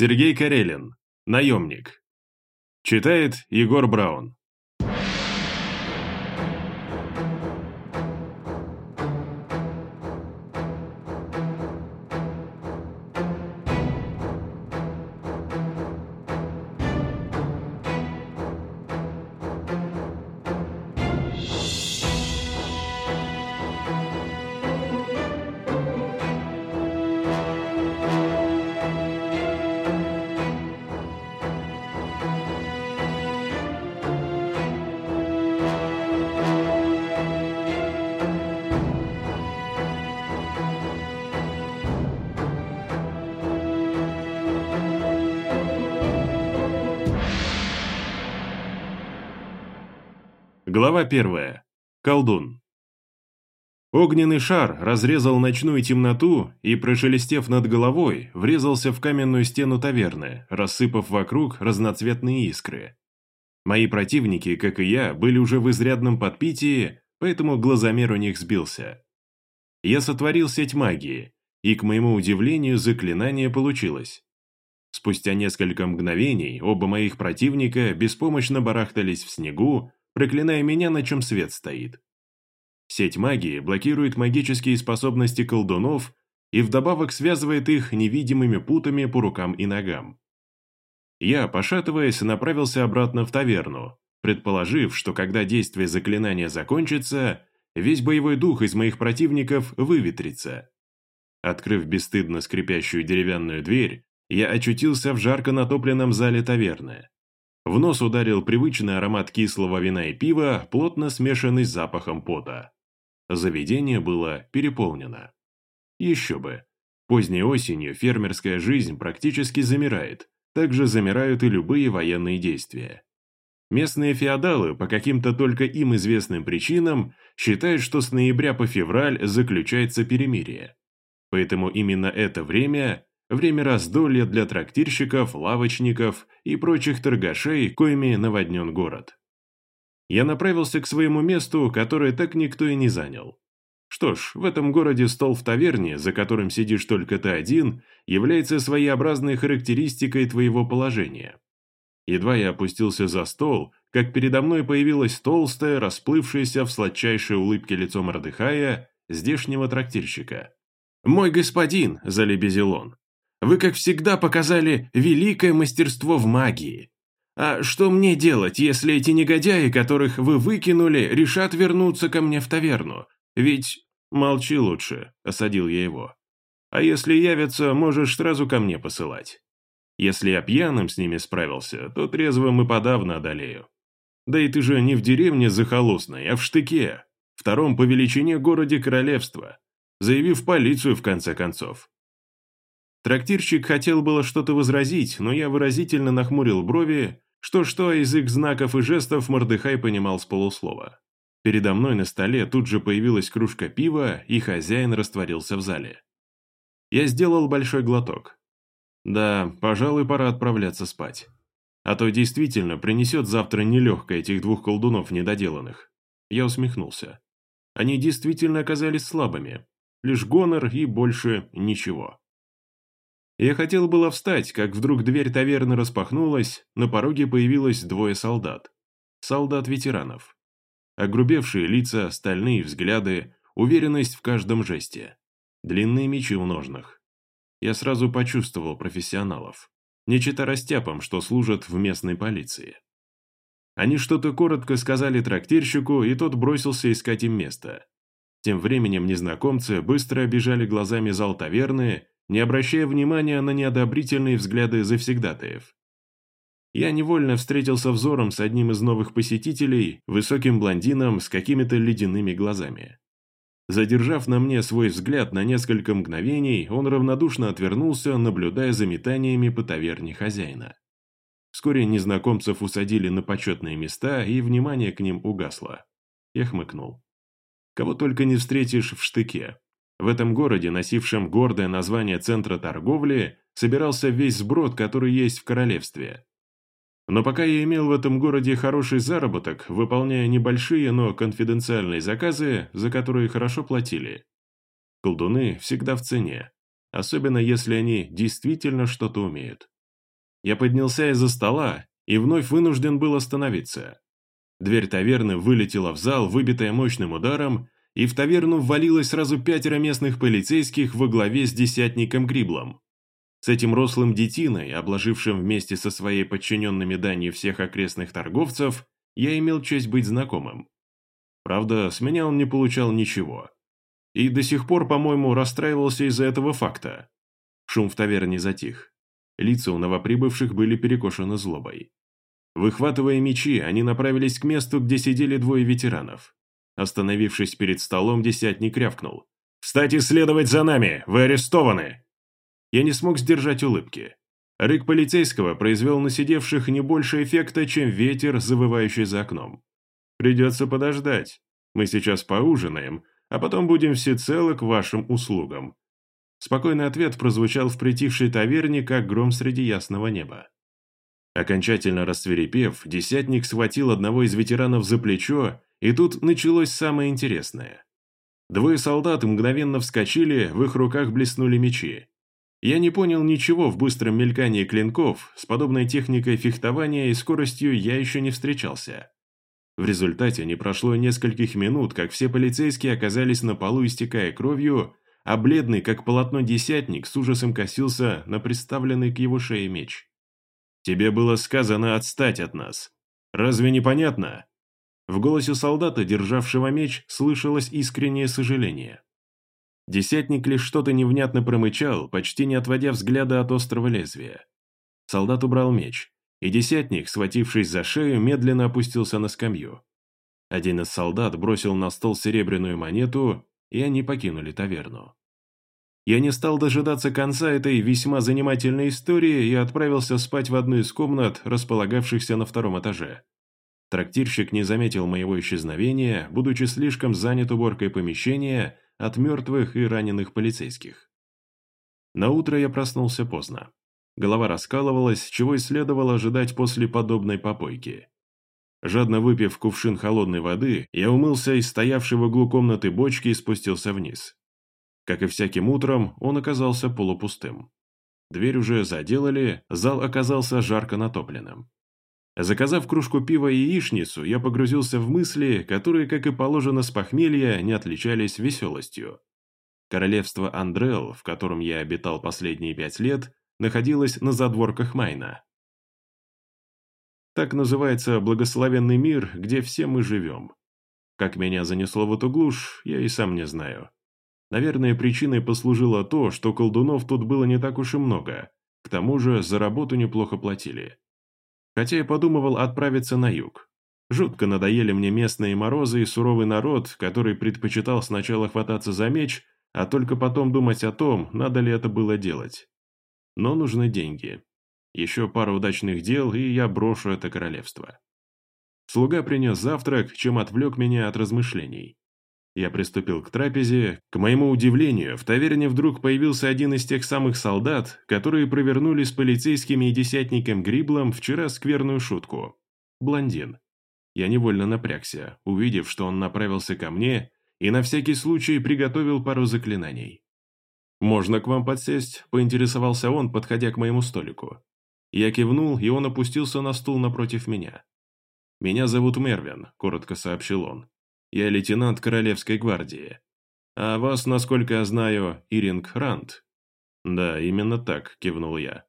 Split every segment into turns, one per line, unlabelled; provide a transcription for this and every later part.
Сергей Карелин. Наемник. Читает Егор Браун. Глава первая. Колдун. Огненный шар разрезал ночную темноту и, прошелестев над головой, врезался в каменную стену таверны, рассыпав вокруг разноцветные искры. Мои противники, как и я, были уже в изрядном подпитии, поэтому глазомер у них сбился. Я сотворил сеть магии, и, к моему удивлению, заклинание получилось. Спустя несколько мгновений оба моих противника беспомощно барахтались в снегу, проклиная меня, на чем свет стоит. Сеть магии блокирует магические способности колдунов и вдобавок связывает их невидимыми путами по рукам и ногам. Я, пошатываясь, направился обратно в таверну, предположив, что когда действие заклинания закончится, весь боевой дух из моих противников выветрится. Открыв бесстыдно скрипящую деревянную дверь, я очутился в жарко натопленном зале таверны. В нос ударил привычный аромат кислого вина и пива, плотно смешанный с запахом пота. Заведение было переполнено. Еще бы. Поздней осенью фермерская жизнь практически замирает, также замирают и любые военные действия. Местные феодалы по каким-то только им известным причинам считают, что с ноября по февраль заключается перемирие. Поэтому именно это время время раздолья для трактирщиков, лавочников и прочих торгашей, коими наводнен город. Я направился к своему месту, которое так никто и не занял. Что ж, в этом городе стол в таверне, за которым сидишь только ты один, является своеобразной характеристикой твоего положения. Едва я опустился за стол, как передо мной появилась толстая, расплывшаяся в сладчайшей улыбке лицо Мордыхая, здешнего трактирщика. «Мой господин», – залебезил он, вы, как всегда, показали великое мастерство в магии. А что мне делать, если эти негодяи, которых вы выкинули, решат вернуться ко мне в таверну? Ведь... Молчи лучше, осадил я его. А если явятся, можешь сразу ко мне посылать. Если я пьяным с ними справился, то трезвым и подавно одолею. Да и ты же не в деревне захолустной, а в штыке, втором по величине городе королевства, заявив полицию в конце концов. Трактирщик хотел было что-то возразить, но я выразительно нахмурил брови, что-что, язык знаков и жестов Мордыхай понимал с полуслова. Передо мной на столе тут же появилась кружка пива, и хозяин растворился в зале. Я сделал большой глоток. Да, пожалуй, пора отправляться спать. А то действительно принесет завтра нелегко этих двух колдунов недоделанных. Я усмехнулся. Они действительно оказались слабыми. Лишь гонор и больше ничего. Я хотел было встать, как вдруг дверь таверны распахнулась, на пороге появилось двое солдат. Солдат-ветеранов. Огрубевшие лица, стальные взгляды, уверенность в каждом жесте. Длинные мечи в ножнах. Я сразу почувствовал профессионалов. Не чита растяпам, что служат в местной полиции. Они что-то коротко сказали трактирщику, и тот бросился искать им место. Тем временем незнакомцы быстро обижали глазами зал таверны не обращая внимания на неодобрительные взгляды завсегдатаев. Я невольно встретился взором с одним из новых посетителей, высоким блондином с какими-то ледяными глазами. Задержав на мне свой взгляд на несколько мгновений, он равнодушно отвернулся, наблюдая за метаниями по таверне хозяина. Вскоре незнакомцев усадили на почетные места, и внимание к ним угасло. Я хмыкнул. Кого только не встретишь в штыке. В этом городе, носившем гордое название центра торговли, собирался весь сброд, который есть в королевстве. Но пока я имел в этом городе хороший заработок, выполняя небольшие, но конфиденциальные заказы, за которые хорошо платили. Колдуны всегда в цене, особенно если они действительно что-то умеют. Я поднялся из-за стола и вновь вынужден был остановиться. Дверь таверны вылетела в зал, выбитая мощным ударом, и в таверну ввалилось сразу пятеро местных полицейских во главе с десятником Гриблом. С этим рослым детиной, обложившим вместе со своей подчиненными дани всех окрестных торговцев, я имел честь быть знакомым. Правда, с меня он не получал ничего. И до сих пор, по-моему, расстраивался из-за этого факта. Шум в таверне затих. Лица у новоприбывших были перекошены злобой. Выхватывая мечи, они направились к месту, где сидели двое ветеранов. Остановившись перед столом, десятник рявкнул. «Встать и следовать за нами! Вы арестованы!» Я не смог сдержать улыбки. Рык полицейского произвел на сидевших не больше эффекта, чем ветер, завывающий за окном. «Придется подождать. Мы сейчас поужинаем, а потом будем всецело к вашим услугам». Спокойный ответ прозвучал в притихшей таверне, как гром среди ясного неба. Окончательно расцвирепев, десятник схватил одного из ветеранов за плечо, и тут началось самое интересное. Двое солдат мгновенно вскочили, в их руках блеснули мечи. Я не понял ничего в быстром мелькании клинков, с подобной техникой фехтования и скоростью я еще не встречался. В результате не прошло нескольких минут, как все полицейские оказались на полу, истекая кровью, а бледный, как полотно десятник, с ужасом косился на приставленный к его шее меч. «Тебе было сказано отстать от нас. Разве не понятно?» В голосе солдата, державшего меч, слышалось искреннее сожаление. Десятник лишь что-то невнятно промычал, почти не отводя взгляда от острого лезвия. Солдат убрал меч, и десятник, схватившись за шею, медленно опустился на скамью. Один из солдат бросил на стол серебряную монету, и они покинули таверну. Я не стал дожидаться конца этой весьма занимательной истории и отправился спать в одну из комнат, располагавшихся на втором этаже. Трактирщик не заметил моего исчезновения, будучи слишком занят уборкой помещения от мертвых и раненых полицейских. На утро я проснулся поздно. Голова раскалывалась, чего и следовало ожидать после подобной попойки. Жадно выпив кувшин холодной воды, я умылся из стоявшей в углу комнаты бочки и спустился вниз. Как и всяким утром, он оказался полупустым. Дверь уже заделали, зал оказался жарко натопленным. Заказав кружку пива и яичницу, я погрузился в мысли, которые, как и положено с похмелья, не отличались веселостью. Королевство Андрел, в котором я обитал последние пять лет, находилось на задворках Майна. Так называется благословенный мир, где все мы живем. Как меня занесло в эту глушь, я и сам не знаю. Наверное, причиной послужило то, что колдунов тут было не так уж и много. К тому же за работу неплохо платили хотя я подумывал отправиться на юг. Жутко надоели мне местные морозы и суровый народ, который предпочитал сначала хвататься за меч, а только потом думать о том, надо ли это было делать. Но нужны деньги. Еще пара удачных дел, и я брошу это королевство. Слуга принес завтрак, чем отвлек меня от размышлений. Я приступил к трапезе. К моему удивлению, в таверне вдруг появился один из тех самых солдат, которые провернули с полицейскими и десятником Гриблом вчера скверную шутку. Блондин. Я невольно напрягся, увидев, что он направился ко мне, и на всякий случай приготовил пару заклинаний. «Можно к вам подсесть?» – поинтересовался он, подходя к моему столику. Я кивнул, и он опустился на стул напротив меня. «Меня зовут Мервин», – коротко сообщил он. Я лейтенант Королевской гвардии. А вас, насколько я знаю, Иринг Рант. Да, именно так, кивнул я.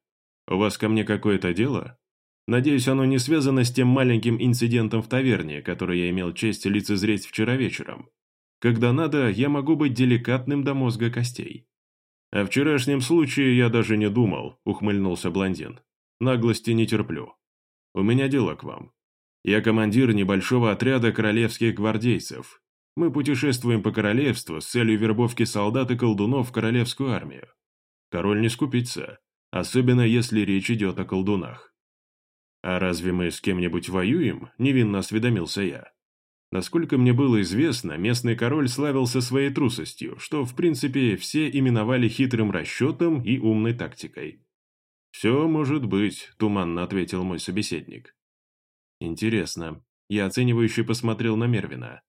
У вас ко мне какое-то дело? Надеюсь, оно не связано с тем маленьким инцидентом в таверне, который я имел честь лицезреть вчера вечером. Когда надо, я могу быть деликатным до мозга костей. О вчерашнем случае я даже не думал, ухмыльнулся блондин. Наглости не терплю. У меня дело к вам. Я командир небольшого отряда королевских гвардейцев. Мы путешествуем по королевству с целью вербовки солдат и колдунов в королевскую армию. Король не скупится, особенно если речь идет о колдунах. «А разве мы с кем-нибудь воюем?» – невинно осведомился я. Насколько мне было известно, местный король славился своей трусостью, что, в принципе, все именовали хитрым расчетом и умной тактикой. «Все может быть», – туманно ответил мой собеседник. Интересно. Я оценивающе посмотрел на Мервина.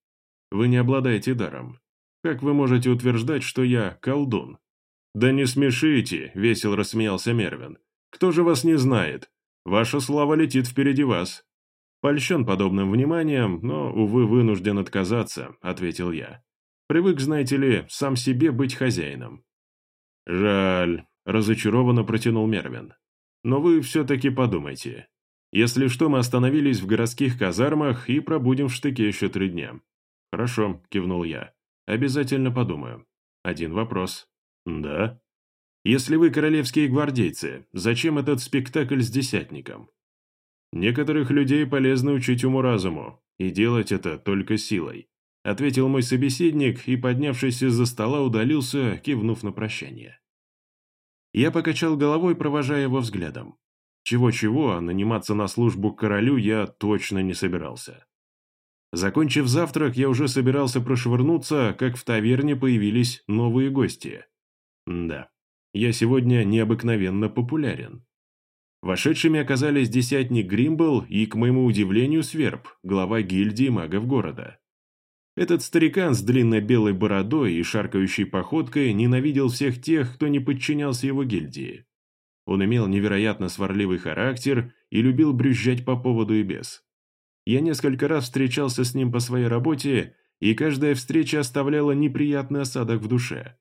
Вы не обладаете даром. Как вы можете утверждать, что я колдун? Да не смешите, весело рассмеялся Мервин. Кто же вас не знает? Ваша слава летит впереди вас. Польщен подобным вниманием, но, увы, вынужден отказаться», — ответил я. «Привык, знаете ли, сам себе быть хозяином». «Жаль», — разочарованно протянул Мервин. «Но вы все-таки подумайте. Если что, мы остановились в городских казармах и пробудем в штыке еще три дня». «Хорошо», — кивнул я. «Обязательно подумаю. Один вопрос». «Да?» «Если вы королевские гвардейцы, зачем этот спектакль с десятником?» «Некоторых людей полезно учить уму-разуму, и делать это только силой», ответил мой собеседник и, поднявшись из-за стола, удалился, кивнув на прощание. Я покачал головой, провожая его взглядом. Чего-чего, а наниматься на службу к королю я точно не собирался. Закончив завтрак, я уже собирался прошвырнуться, как в таверне появились новые гости. Да, я сегодня необыкновенно популярен. Вошедшими оказались десятник Гримбл и, к моему удивлению, Сверб, глава гильдии магов города. Этот старикан с длинной белой бородой и шаркающей походкой ненавидел всех тех, кто не подчинялся его гильдии. Он имел невероятно сварливый характер и любил брюзжать по поводу и без. Я несколько раз встречался с ним по своей работе, и каждая встреча оставляла неприятный осадок в душе.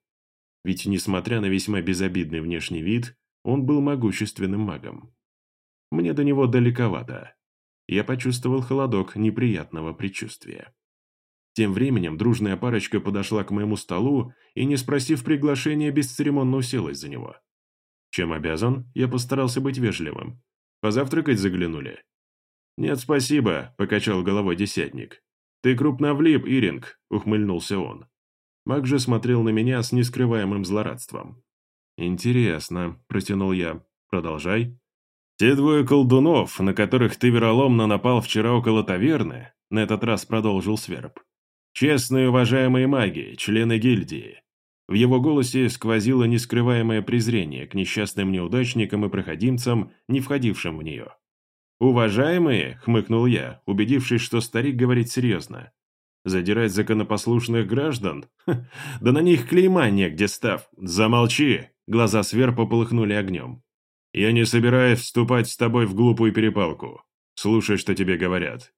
Ведь, несмотря на весьма безобидный внешний вид, он был могущественным магом. Мне до него далековато. Я почувствовал холодок неприятного предчувствия. Тем временем дружная парочка подошла к моему столу и, не спросив приглашения, бесцеремонно уселась за него. Чем обязан, я постарался быть вежливым. Позавтракать заглянули. «Нет, спасибо», — покачал головой десятник. «Ты крупно влип, Иринг», — ухмыльнулся он. Маг же смотрел на меня с нескрываемым злорадством. «Интересно», — протянул я. «Продолжай». «Те двое колдунов, на которых ты вероломно напал вчера около таверны», — на этот раз продолжил Сверб. «Честные уважаемые маги, члены гильдии». В его голосе сквозило нескрываемое презрение к несчастным неудачникам и проходимцам, не входившим в нее. «Уважаемые», — хмыкнул я, убедившись, что старик говорит серьезно. «Задирать законопослушных граждан? Ха, да на них клейма негде став. Замолчи!» Глаза сверпа полыхнули огнем. «Я не собираюсь вступать с тобой в глупую перепалку. Слушай, что тебе говорят.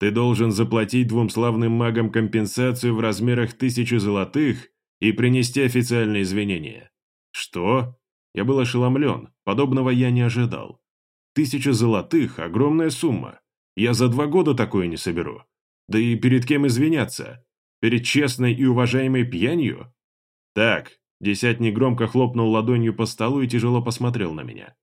Ты должен заплатить двум славным магам компенсацию в размерах тысячи золотых и принести официальные извинения». «Что?» Я был ошеломлен, подобного я не ожидал. Тысяча золотых – огромная сумма. Я за два года такое не соберу. Да и перед кем извиняться? Перед честной и уважаемой пьянью? Так, десятник громко хлопнул ладонью по столу и тяжело посмотрел на меня.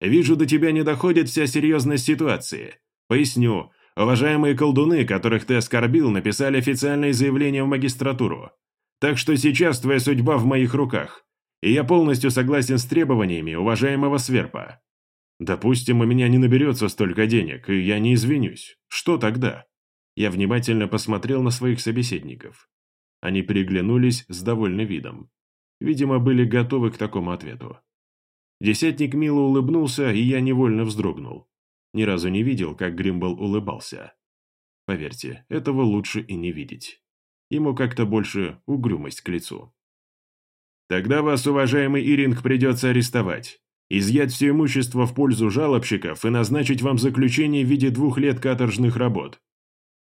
Вижу, до тебя не доходит вся серьезность ситуации. Поясню, уважаемые колдуны, которых ты оскорбил, написали официальное заявление в магистратуру. Так что сейчас твоя судьба в моих руках. И я полностью согласен с требованиями уважаемого Сверпа. Допустим, у меня не наберется столько денег, и я не извинюсь. Что тогда? Я внимательно посмотрел на своих собеседников. Они переглянулись с довольным видом. Видимо, были готовы к такому ответу. Десятник мило улыбнулся, и я невольно вздрогнул. Ни разу не видел, как Гримбл улыбался. Поверьте, этого лучше и не видеть. Ему как-то больше угрюмость к лицу. «Тогда вас, уважаемый Иринг, придется арестовать изъять все имущество в пользу жалобщиков и назначить вам заключение в виде двух лет каторжных работ».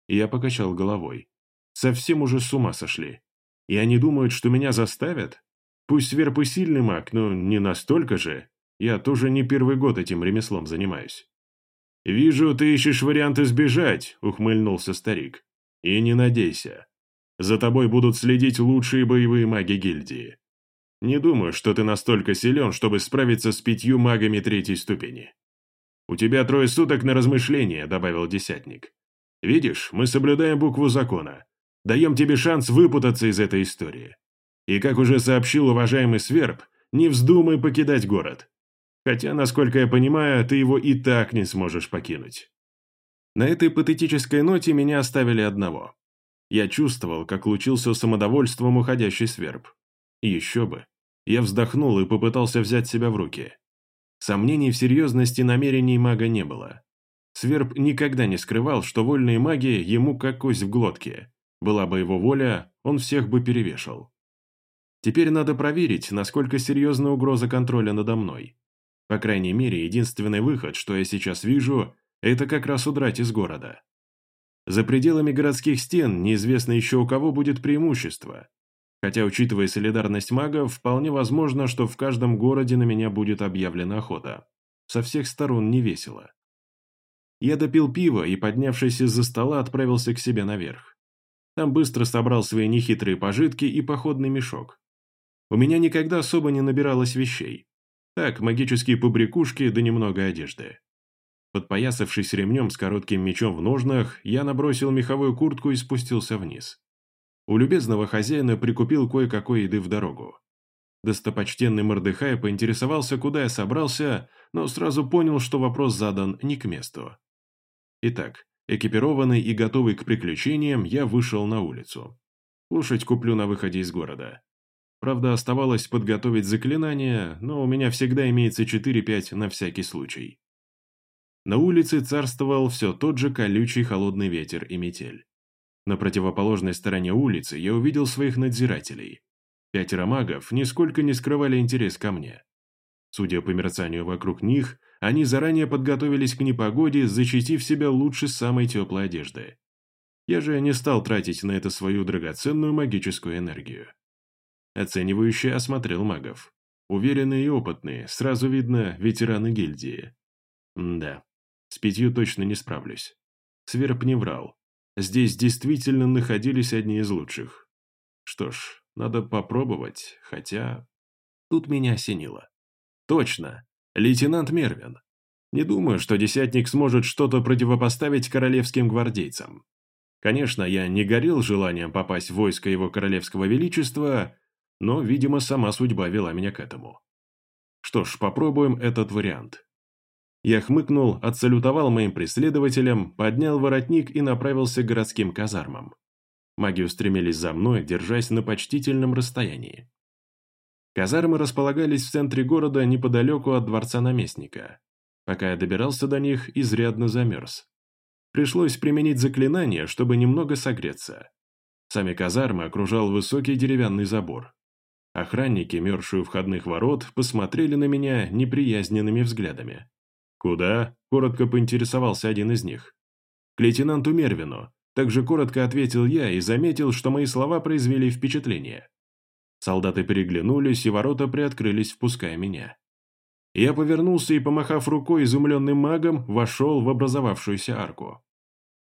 Я покачал головой. Совсем уже с ума сошли. И они думают, что меня заставят? Пусть сверпы сильный маг, но не настолько же. Я тоже не первый год этим ремеслом занимаюсь. «Вижу, ты ищешь варианты сбежать», — ухмыльнулся старик. «И не надейся. За тобой будут следить лучшие боевые маги гильдии. Не думаю, что ты настолько силен, чтобы справиться с пятью магами третьей ступени. У тебя трое суток на размышление, добавил десятник. Видишь, мы соблюдаем букву закона. Даем тебе шанс выпутаться из этой истории. И как уже сообщил уважаемый Сверб, не вздумай покидать город. Хотя, насколько я понимаю, ты его и так не сможешь покинуть. На этой патетической ноте меня оставили одного. Я чувствовал, как лучился самодовольством уходящий Сверб. Еще бы. Я вздохнул и попытался взять себя в руки. Сомнений в серьезности намерений мага не было. Сверб никогда не скрывал, что вольные маги ему как кость в глотке. Была бы его воля, он всех бы перевешал. Теперь надо проверить, насколько серьезна угроза контроля надо мной. По крайней мере, единственный выход, что я сейчас вижу, это как раз удрать из города. За пределами городских стен неизвестно еще у кого будет преимущество. Хотя, учитывая солидарность магов, вполне возможно, что в каждом городе на меня будет объявлена охота. Со всех сторон не весело. Я допил пиво и, поднявшись из-за стола, отправился к себе наверх. Там быстро собрал свои нехитрые пожитки и походный мешок. У меня никогда особо не набиралось вещей. Так, магические побрякушки да немного одежды. Подпоясавшись ремнем с коротким мечом в ножнах, я набросил меховую куртку и спустился вниз. У любезного хозяина прикупил кое-какой еды в дорогу. Достопочтенный Мордыхай поинтересовался, куда я собрался, но сразу понял, что вопрос задан не к месту. Итак, экипированный и готовый к приключениям, я вышел на улицу. Лошадь куплю на выходе из города. Правда, оставалось подготовить заклинание, но у меня всегда имеется 4-5 на всякий случай. На улице царствовал все тот же колючий холодный ветер и метель. На противоположной стороне улицы я увидел своих надзирателей. Пятеро магов нисколько не скрывали интерес ко мне. Судя по мерцанию вокруг них, они заранее подготовились к непогоде, защитив себя лучше самой теплой одежды. Я же не стал тратить на это свою драгоценную магическую энергию. Оценивающе осмотрел магов. Уверенные и опытные, сразу видно, ветераны гильдии. М да, с пятью точно не справлюсь. Сверб не врал. Здесь действительно находились одни из лучших. Что ж, надо попробовать, хотя... Тут меня осенило. Точно, лейтенант Мервин. Не думаю, что десятник сможет что-то противопоставить королевским гвардейцам. Конечно, я не горел желанием попасть в войско его королевского величества, но, видимо, сама судьба вела меня к этому. Что ж, попробуем этот вариант. Я хмыкнул, отсалютовал моим преследователям, поднял воротник и направился к городским казармам. Маги устремились за мной, держась на почтительном расстоянии. Казармы располагались в центре города неподалеку от дворца наместника. Пока я добирался до них, изрядно замерз. Пришлось применить заклинание, чтобы немного согреться. Сами казармы окружал высокий деревянный забор. Охранники, мершие у входных ворот, посмотрели на меня неприязненными взглядами. «Куда?» – коротко поинтересовался один из них. «К лейтенанту Мервину». Также коротко ответил я и заметил, что мои слова произвели впечатление. Солдаты переглянулись, и ворота приоткрылись, впуская меня. Я повернулся и, помахав рукой изумленным магом, вошел в образовавшуюся арку.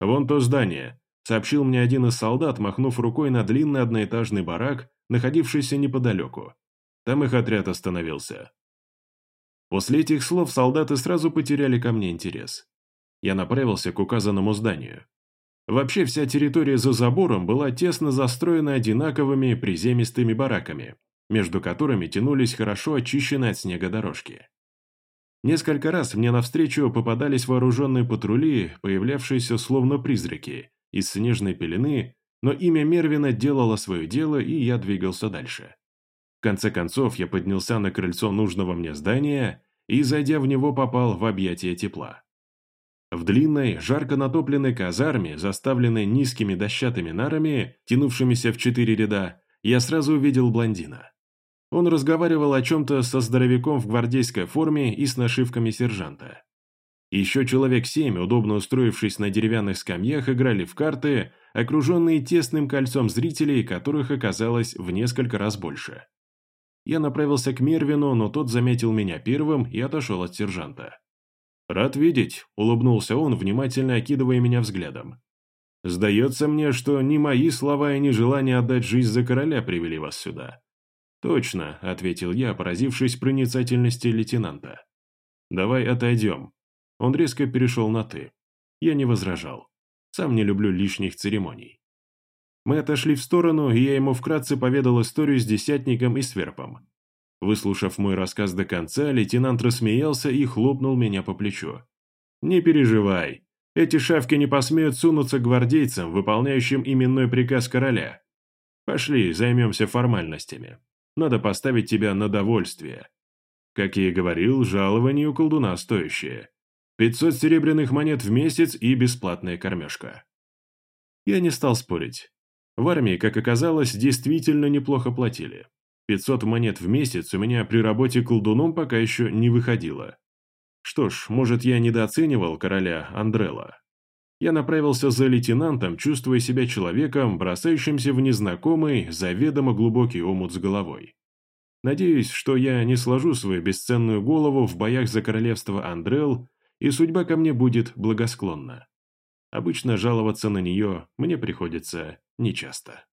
«Вон то здание», — сообщил мне один из солдат, махнув рукой на длинный одноэтажный барак, находившийся неподалеку. Там их отряд остановился. После этих слов солдаты сразу потеряли ко мне интерес. Я направился к указанному зданию. Вообще вся территория за забором была тесно застроена одинаковыми приземистыми бараками, между которыми тянулись хорошо очищенные от снега дорожки. Несколько раз мне навстречу попадались вооруженные патрули, появлявшиеся словно призраки, из снежной пелены, но имя Мервина делало свое дело, и я двигался дальше. В конце концов, я поднялся на крыльцо нужного мне здания и, зайдя в него, попал в объятия тепла. В длинной, жарко натопленной казарме, заставленной низкими дощатыми нарами, тянувшимися в четыре ряда, я сразу увидел блондина. Он разговаривал о чем-то со здоровяком в гвардейской форме и с нашивками сержанта. Еще человек семь, удобно устроившись на деревянных скамьях, играли в карты, окруженные тесным кольцом зрителей, которых оказалось в несколько раз больше. Я направился к Мервину, но тот заметил меня первым и отошел от сержанта. «Рад видеть», — улыбнулся он, внимательно окидывая меня взглядом. «Сдается мне, что ни мои слова и ни желание отдать жизнь за короля привели вас сюда». «Точно», — ответил я, поразившись проницательности лейтенанта. «Давай отойдем». Он резко перешел на «ты». Я не возражал. Сам не люблю лишних церемоний. Мы отошли в сторону, и я ему вкратце поведал историю с десятником и сверпом. Выслушав мой рассказ до конца, лейтенант рассмеялся и хлопнул меня по плечу. «Не переживай. Эти шавки не посмеют сунуться к гвардейцам, выполняющим именной приказ короля. Пошли, займемся формальностями. Надо поставить тебя на довольствие. Как я и говорил, жалование у колдуна стоящее. 500 серебряных монет в месяц и бесплатная кормежка». Я не стал спорить. В армии, как оказалось, действительно неплохо платили. 500 монет в месяц у меня при работе колдуном пока еще не выходило. Что ж, может, я недооценивал короля Андрела. Я направился за лейтенантом, чувствуя себя человеком, бросающимся в незнакомый, заведомо глубокий омут с головой. Надеюсь, что я не сложу свою бесценную голову в боях за королевство Андрел, и судьба ко мне будет благосклонна. Обычно жаловаться на нее мне приходится нечасто.